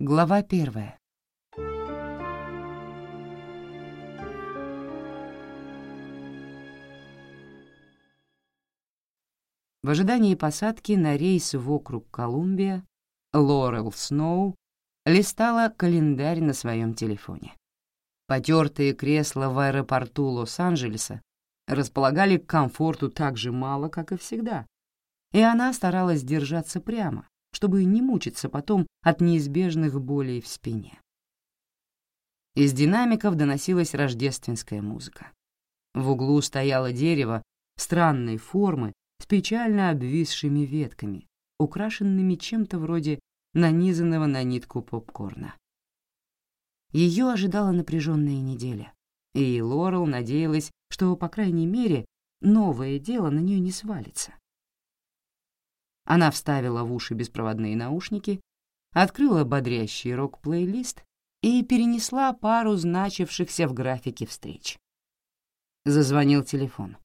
Глава первая. В ожидании посадки на рейс в округ Колумбия Лорел Сноу листала календарь на своем телефоне. Потертые кресла в аэропорту Лос-Анджелеса располагали к комфорту так же мало, как и всегда, и она старалась держаться прямо, чтобы не мучиться потом от неизбежных болей в спине. Из динамиков доносилась рождественская музыка. В углу стояло дерево странной формы с печально обвисшими ветками, украшенными чем-то вроде нанизанного на нитку попкорна. Ее ожидала напряженная неделя, и Лорел надеялась, что, по крайней мере, новое дело на нее не свалится. Она вставила в уши беспроводные наушники, открыла бодрящий рок-плейлист и перенесла пару значившихся в графике встреч. Зазвонил телефон.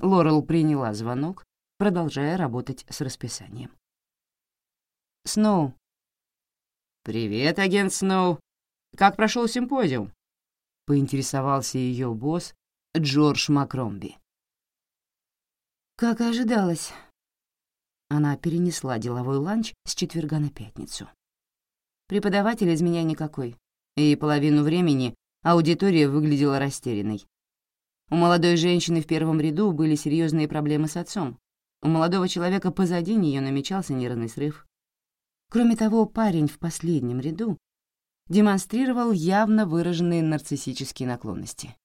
Лорел приняла звонок, продолжая работать с расписанием. «Сноу». «Привет, агент Сноу. Как прошел симпозиум?» — поинтересовался ее босс Джордж Макромби. «Как и ожидалось», она перенесла деловой ланч с четверга на пятницу. Преподаватель из меня никакой, и половину времени аудитория выглядела растерянной. У молодой женщины в первом ряду были серьезные проблемы с отцом. У молодого человека позади нее намечался нервный срыв. Кроме того, парень в последнем ряду демонстрировал явно выраженные нарциссические наклонности.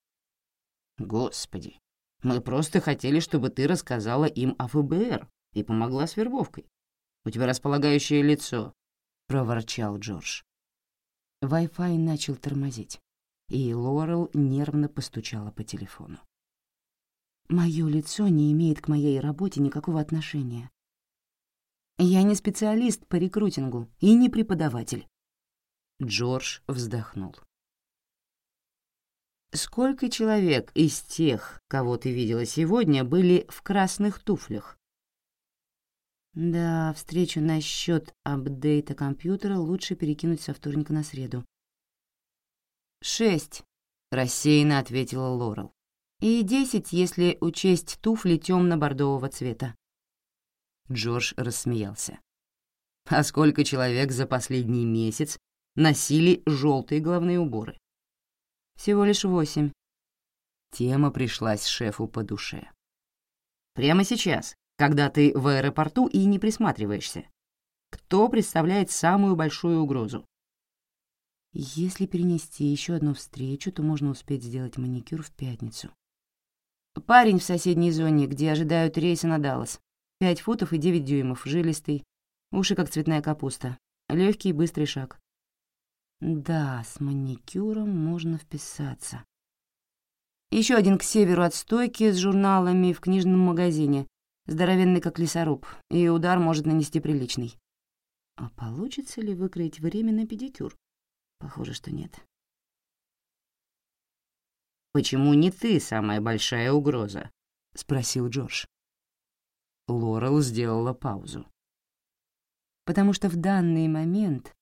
«Господи, мы просто хотели, чтобы ты рассказала им о ФБР», и помогла с вербовкой. У тебя располагающее лицо», — проворчал Джордж. Wi-Fi начал тормозить, и Лорел нервно постучала по телефону. «Моё лицо не имеет к моей работе никакого отношения. Я не специалист по рекрутингу и не преподаватель». Джордж вздохнул. «Сколько человек из тех, кого ты видела сегодня, были в красных туфлях?» Да, встречу насчет апдейта компьютера лучше перекинуть со вторника на среду. «Шесть», — рассеянно ответила Лорел. «И десять, если учесть туфли темно-бордового цвета». Джордж рассмеялся. «А сколько человек за последний месяц носили желтые головные уборы?» «Всего лишь восемь». Тема пришлась шефу по душе. «Прямо сейчас когда ты в аэропорту и не присматриваешься? Кто представляет самую большую угрозу? Если перенести еще одну встречу, то можно успеть сделать маникюр в пятницу. Парень в соседней зоне, где ожидают рейса на Даллас. Пять футов и девять дюймов, жилистый, уши как цветная капуста, легкий и быстрый шаг. Да, с маникюром можно вписаться. Еще один к северу от стойки с журналами в книжном магазине, здоровенный как лесоруб, и удар может нанести приличный. А получится ли выкроить время на педикюр? Похоже, что нет. «Почему не ты самая большая угроза?» — спросил Джордж. Лорел сделала паузу. «Потому что в данный момент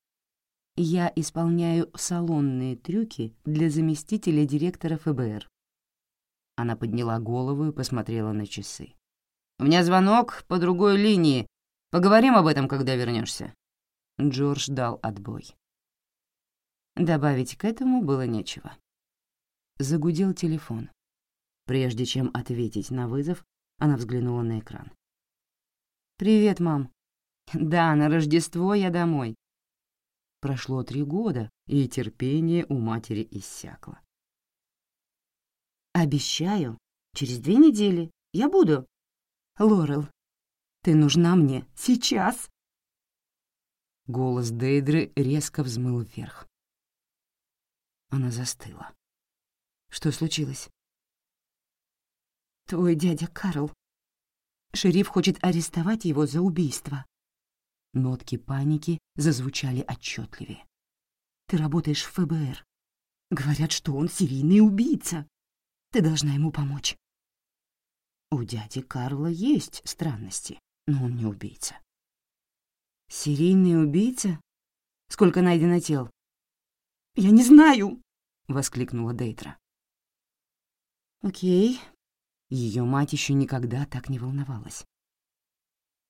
я исполняю салонные трюки для заместителя директора ФБР». Она подняла голову и посмотрела на часы. У меня звонок по другой линии. Поговорим об этом, когда вернешься. Джордж дал отбой. Добавить к этому было нечего. Загудел телефон. Прежде чем ответить на вызов, она взглянула на экран. «Привет, мам. Да, на Рождество я домой». Прошло три года, и терпение у матери иссякло. «Обещаю, через две недели я буду», Лорел, ты нужна мне сейчас!» Голос Дейдры резко взмыл вверх. Она застыла. Что случилось? «Твой дядя Карл. Шериф хочет арестовать его за убийство». Нотки паники зазвучали отчетливее. «Ты работаешь в ФБР. Говорят, что он серийный убийца. Ты должна ему помочь». У дяди Карла есть странности, но он не убийца. Серийный убийца? Сколько найдено тел?» «Я не знаю!» — воскликнула Дейтра. «Окей». Ее мать еще никогда так не волновалась.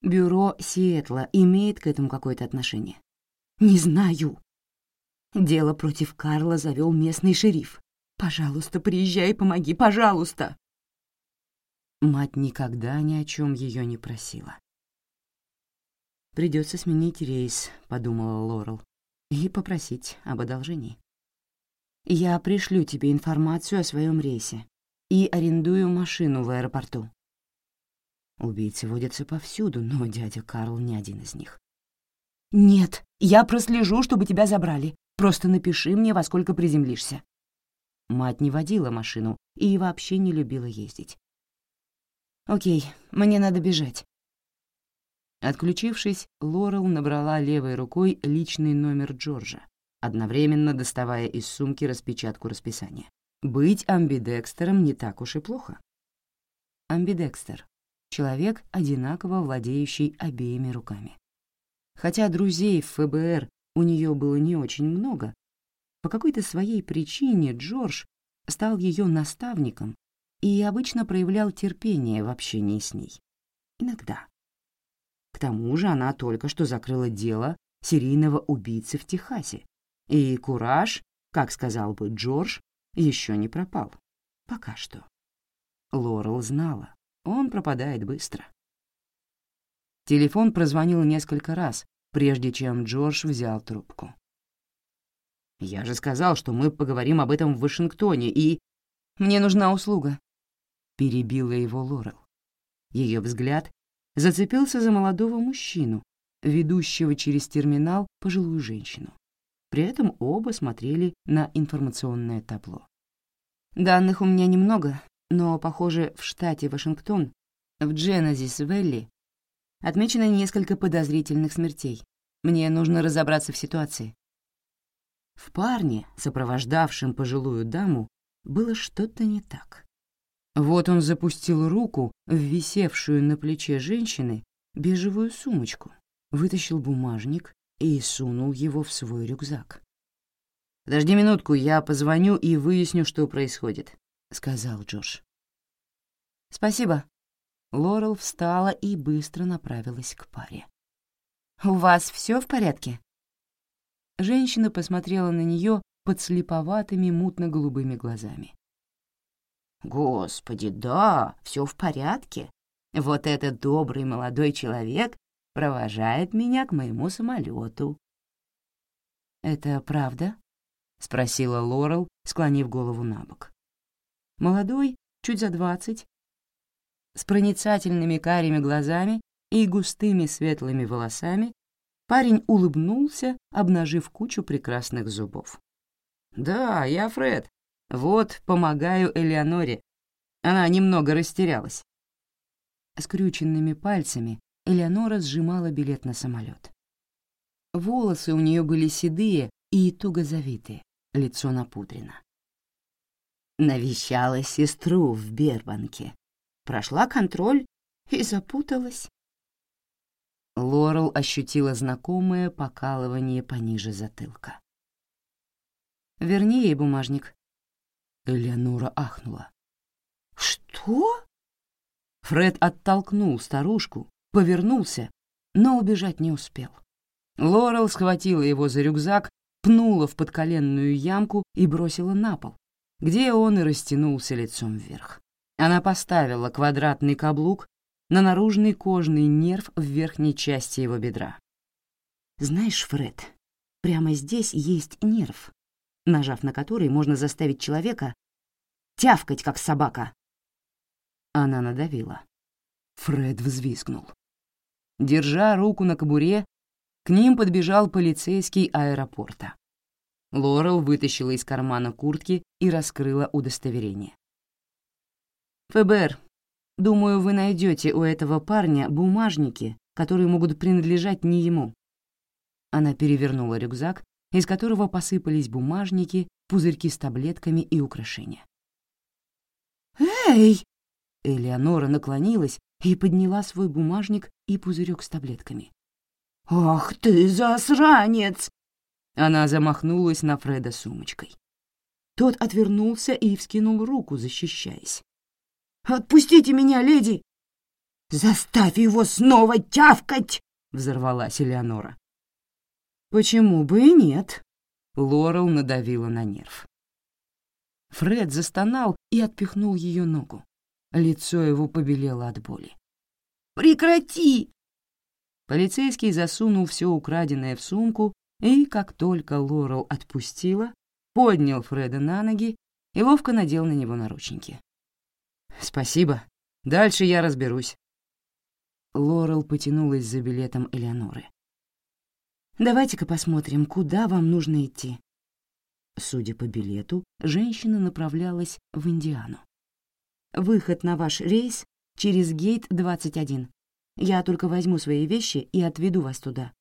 «Бюро Сиэтла имеет к этому какое-то отношение?» «Не знаю». Дело против Карла завел местный шериф. «Пожалуйста, приезжай и помоги, пожалуйста!» Мать никогда ни о чем ее не просила. Придется сменить рейс», — подумала Лорел, — «и попросить об одолжении». «Я пришлю тебе информацию о своем рейсе и арендую машину в аэропорту». Убийцы водятся повсюду, но дядя Карл не один из них. «Нет, я прослежу, чтобы тебя забрали. Просто напиши мне, во сколько приземлишься». Мать не водила машину и вообще не любила ездить. «Окей, мне надо бежать. Отключившись, Лорел набрала левой рукой личный номер Джорджа, одновременно доставая из сумки распечатку расписания. Быть амбидекстером не так уж и плохо. Амбидекстер — человек, одинаково владеющий обеими руками. Хотя друзей в ФБР у нее было не очень много, по какой-то своей причине Джордж стал ее наставником и обычно проявлял терпение в общении с ней. Иногда. К тому же она только что закрыла дело серийного убийцы в Техасе. И кураж, как сказал бы Джордж, еще не пропал. Пока что. Лорел знала, он пропадает быстро. Телефон прозвонил несколько раз, прежде чем Джордж взял трубку. «Я же сказал, что мы поговорим об этом в Вашингтоне, и...» «Мне нужна услуга», — перебила его Лорел. Ее взгляд зацепился за молодого мужчину, ведущего через терминал пожилую женщину. При этом оба смотрели на информационное табло. Данных у меня немного, но, похоже, в штате Вашингтон, в Дженезис-Вэлли, отмечено несколько подозрительных смертей. Мне нужно разобраться в ситуации. В парне, сопровождавшем пожилую даму, было что-то не так. Вот он запустил руку в висевшую на плече женщины бежевую сумочку, вытащил бумажник и сунул его в свой рюкзак. «Подожди минутку, я позвоню и выясню, что происходит», — сказал Джордж. «Спасибо». Лорел встала и быстро направилась к паре. «У вас все в порядке?» Женщина посмотрела на нее под слеповатыми мутно-голубыми глазами. «Господи, да, все в порядке. Вот этот добрый молодой человек провожает меня к моему самолету. «Это правда?» — спросила Лорел, склонив голову на бок. Молодой, чуть за двадцать, с проницательными карими глазами и густыми светлыми волосами, парень улыбнулся, обнажив кучу прекрасных зубов. «Да, я Фред. Вот, помогаю Элеоноре. Она немного растерялась. Скрюченными пальцами Элеонора сжимала билет на самолет. Волосы у нее были седые и туго завитые, лицо напудрено. Навещала сестру в Бербанке. Прошла контроль и запуталась. Лорел ощутила знакомое покалывание пониже затылка. «Верни ей бумажник», Элеонора ахнула. «Что?» Фред оттолкнул старушку, повернулся, но убежать не успел. Лорел схватила его за рюкзак, пнула в подколенную ямку и бросила на пол, где он и растянулся лицом вверх. Она поставила квадратный каблук на наружный кожный нерв в верхней части его бедра. «Знаешь, Фред, прямо здесь есть нерв нажав на который можно заставить человека тявкать, как собака. Она надавила. Фред взвизгнул. Держа руку на кобуре, к ним подбежал полицейский аэропорта. Лорел вытащила из кармана куртки и раскрыла удостоверение. «ФБР, думаю, вы найдете у этого парня бумажники, которые могут принадлежать не ему». Она перевернула рюкзак из которого посыпались бумажники, пузырьки с таблетками и украшения. «Эй!» Элеонора наклонилась и подняла свой бумажник и пузырек с таблетками. «Ах ты, засранец!» Она замахнулась на Фреда сумочкой. Тот отвернулся и вскинул руку, защищаясь. «Отпустите меня, леди!» «Заставь его снова тявкать!» — взорвалась Элеонора. «Почему бы и нет?» — Лорел надавила на нерв. Фред застонал и отпихнул ее ногу. Лицо его побелело от боли. «Прекрати!» Полицейский засунул все украденное в сумку и, как только Лорел отпустила, поднял Фреда на ноги и ловко надел на него наручники. «Спасибо. Дальше я разберусь». Лорел потянулась за билетом Элеоноры. «Давайте-ка посмотрим, куда вам нужно идти». Судя по билету, женщина направлялась в Индиану. «Выход на ваш рейс через гейт 21. Я только возьму свои вещи и отведу вас туда».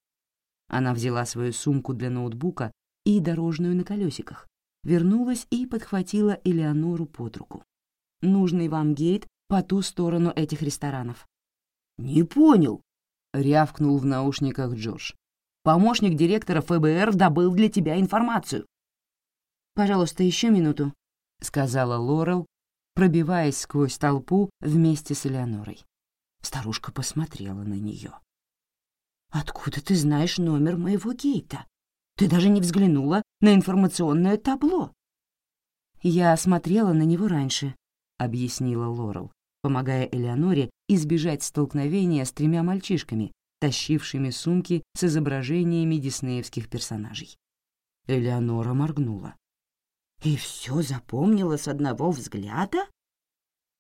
Она взяла свою сумку для ноутбука и дорожную на колесиках, вернулась и подхватила Элеонору под руку. «Нужный вам гейт по ту сторону этих ресторанов». «Не понял», — рявкнул в наушниках Джордж. «Помощник директора ФБР добыл для тебя информацию». «Пожалуйста, еще минуту», — сказала Лорел, пробиваясь сквозь толпу вместе с Элеонорой. Старушка посмотрела на нее. «Откуда ты знаешь номер моего гейта? Ты даже не взглянула на информационное табло». «Я смотрела на него раньше», — объяснила Лорел, помогая Элеоноре избежать столкновения с тремя мальчишками, тащившими сумки с изображениями диснеевских персонажей. Элеонора моргнула. «И все запомнила с одного взгляда?»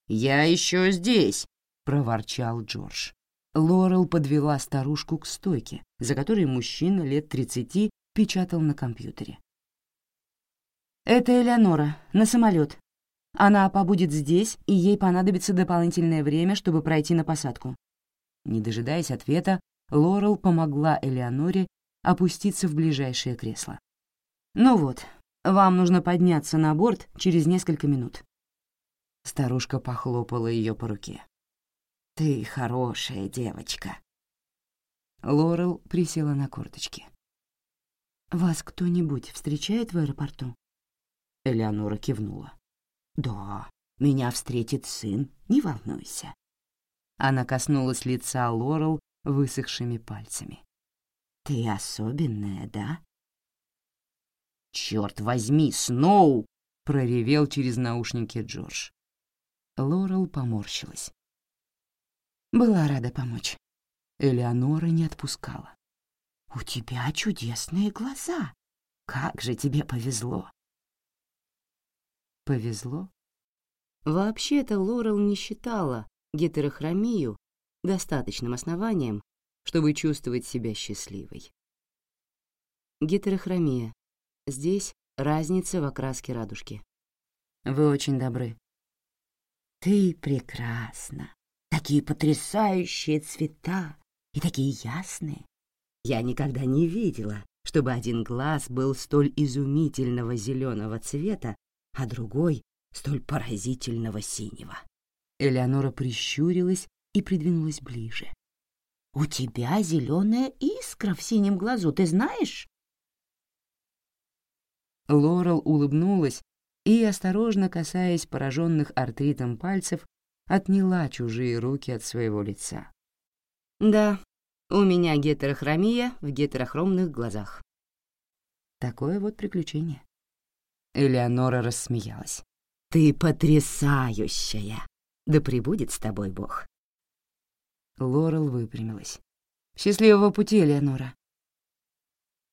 «Я еще здесь», проворчал Джордж. Лорел подвела старушку к стойке, за которой мужчина лет тридцати печатал на компьютере. «Это Элеонора, на самолет. Она побудет здесь, и ей понадобится дополнительное время, чтобы пройти на посадку». Не дожидаясь ответа, Лорел помогла Элеоноре опуститься в ближайшее кресло. «Ну вот, вам нужно подняться на борт через несколько минут». Старушка похлопала ее по руке. «Ты хорошая девочка». Лорел присела на корточки. «Вас кто-нибудь встречает в аэропорту?» Элеонора кивнула. «Да, меня встретит сын, не волнуйся». Она коснулась лица Лорел высохшими пальцами. «Ты особенная, да?» «Чёрт возьми, Сноу!» — проревел через наушники Джордж. Лорел поморщилась. Была рада помочь. Элеонора не отпускала. «У тебя чудесные глаза. Как же тебе повезло!» Повезло? Вообще-то Лорел не считала гетерохромию достаточным основанием, чтобы чувствовать себя счастливой. Гетерохромия. Здесь разница в окраске радужки. Вы очень добры. Ты прекрасна. Такие потрясающие цвета и такие ясные. Я никогда не видела, чтобы один глаз был столь изумительного зеленого цвета, а другой — столь поразительного синего. Элеонора прищурилась и придвинулась ближе. «У тебя зеленая искра в синем глазу, ты знаешь?» Лорел улыбнулась и, осторожно касаясь пораженных артритом пальцев, отняла чужие руки от своего лица. «Да, у меня гетерохромия в гетерохромных глазах». Такое вот приключение. Элеонора рассмеялась. «Ты потрясающая! Да пребудет с тобой Бог!» Лорел выпрямилась. «Счастливого пути, Элеонора!»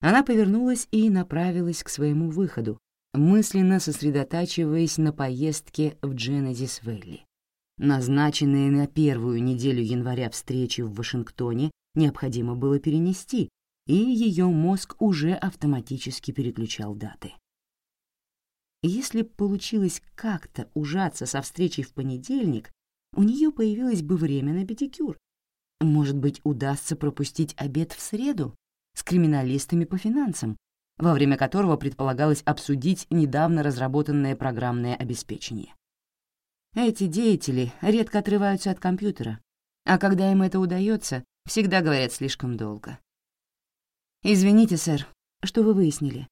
Она повернулась и направилась к своему выходу, мысленно сосредотачиваясь на поездке в Дженезис-Вэлли. Назначенные на первую неделю января встречи в Вашингтоне необходимо было перенести, и ее мозг уже автоматически переключал даты. Если б получилось как-то ужаться со встречей в понедельник, у нее появилось бы время на педикюр. Может быть, удастся пропустить обед в среду с криминалистами по финансам, во время которого предполагалось обсудить недавно разработанное программное обеспечение. Эти деятели редко отрываются от компьютера, а когда им это удается, всегда говорят слишком долго. «Извините, сэр, Что вы выяснили?»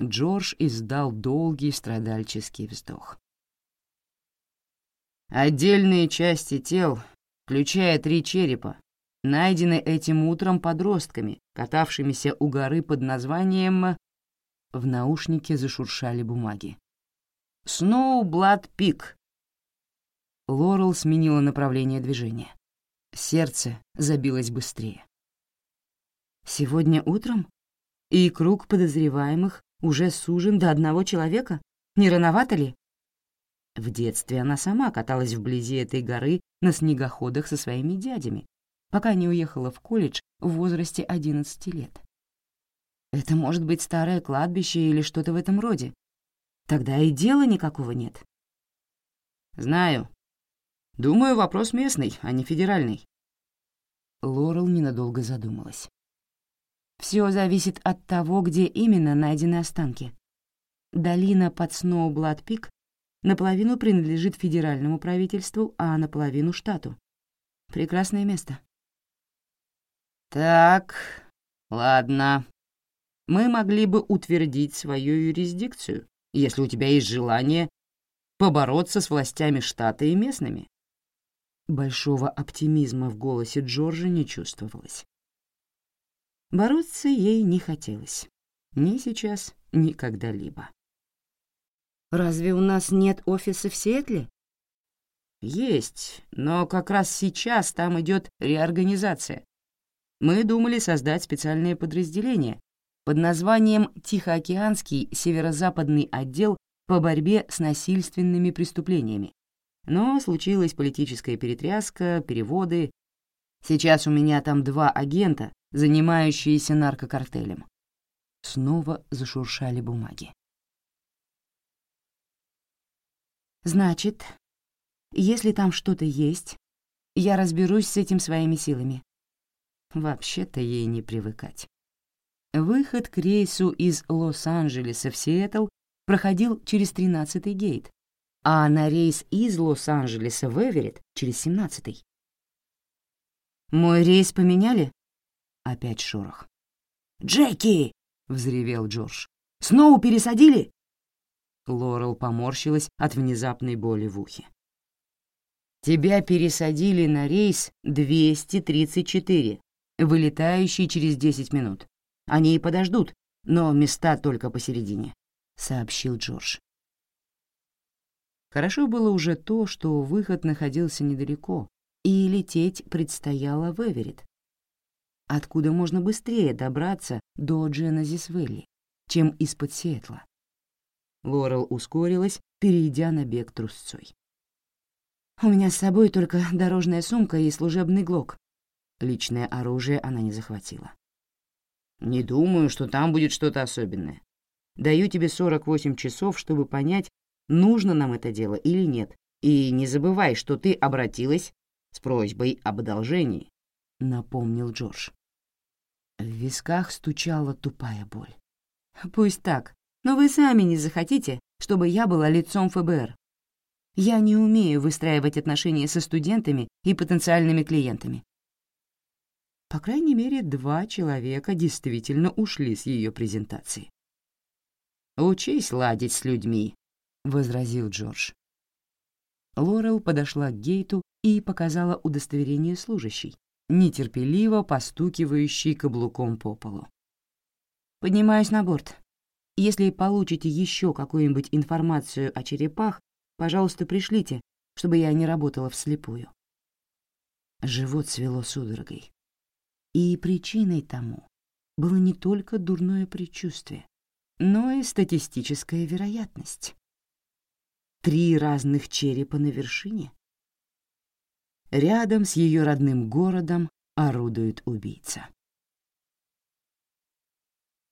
Джордж издал долгий страдальческий вздох. Отдельные части тел, включая три черепа, найдены этим утром подростками, катавшимися у горы под названием... В наушнике зашуршали бумаги. «Сноублад Пик». Лорел сменила направление движения. Сердце забилось быстрее. «Сегодня утром? И круг подозреваемых уже сужен до одного человека? Не рановато ли?» В детстве она сама каталась вблизи этой горы на снегоходах со своими дядями, пока не уехала в колледж в возрасте 11 лет. Это может быть старое кладбище или что-то в этом роде. Тогда и дела никакого нет. Знаю. Думаю, вопрос местный, а не федеральный. Лорел ненадолго задумалась. Все зависит от того, где именно найдены останки. Долина под Сноублад-Пик наполовину принадлежит федеральному правительству, а наполовину — штату. Прекрасное место. Так, ладно. Мы могли бы утвердить свою юрисдикцию, если у тебя есть желание побороться с властями штата и местными. Большого оптимизма в голосе Джорджа не чувствовалось. Бороться ей не хотелось. Ни сейчас, ни когда-либо. «Разве у нас нет офиса в Сиэтле?» «Есть, но как раз сейчас там идет реорганизация. Мы думали создать специальное подразделение под названием Тихоокеанский северо-западный отдел по борьбе с насильственными преступлениями. Но случилась политическая перетряска, переводы. Сейчас у меня там два агента, занимающиеся наркокартелем. Снова зашуршали бумаги. «Значит, если там что-то есть, я разберусь с этим своими силами». Вообще-то ей не привыкать. Выход к рейсу из Лос-Анджелеса в Сиэтл проходил через 13-й гейт, а на рейс из Лос-Анджелеса в Эверетт через 17-й. «Мой рейс поменяли?» Опять шорох. «Джеки!» — взревел Джордж. «Сноу пересадили?» Лорел поморщилась от внезапной боли в ухе. «Тебя пересадили на рейс 234, вылетающий через 10 минут. Они и подождут, но места только посередине», — сообщил Джордж. Хорошо было уже то, что выход находился недалеко, и лететь предстояло в Эверетт, откуда можно быстрее добраться до Дженезис-Вэлли, чем из-под Сиэтла. Лорел ускорилась, перейдя на бег трусцой. «У меня с собой только дорожная сумка и служебный глок». Личное оружие она не захватила. «Не думаю, что там будет что-то особенное. Даю тебе 48 часов, чтобы понять, нужно нам это дело или нет. И не забывай, что ты обратилась с просьбой об одолжении», — напомнил Джордж. В висках стучала тупая боль. «Пусть так, но вы сами не захотите, чтобы я была лицом ФБР. Я не умею выстраивать отношения со студентами и потенциальными клиентами». По крайней мере, два человека действительно ушли с ее презентации. «Учись ладить с людьми», — возразил Джордж. Лорел подошла к гейту и показала удостоверение служащей, нетерпеливо постукивающий каблуком по полу. «Поднимаюсь на борт. Если получите еще какую-нибудь информацию о черепах, пожалуйста, пришлите, чтобы я не работала вслепую». Живот свело судорогой. И причиной тому было не только дурное предчувствие, но и статистическая вероятность. Три разных черепа на вершине — Рядом с ее родным городом орудует убийца.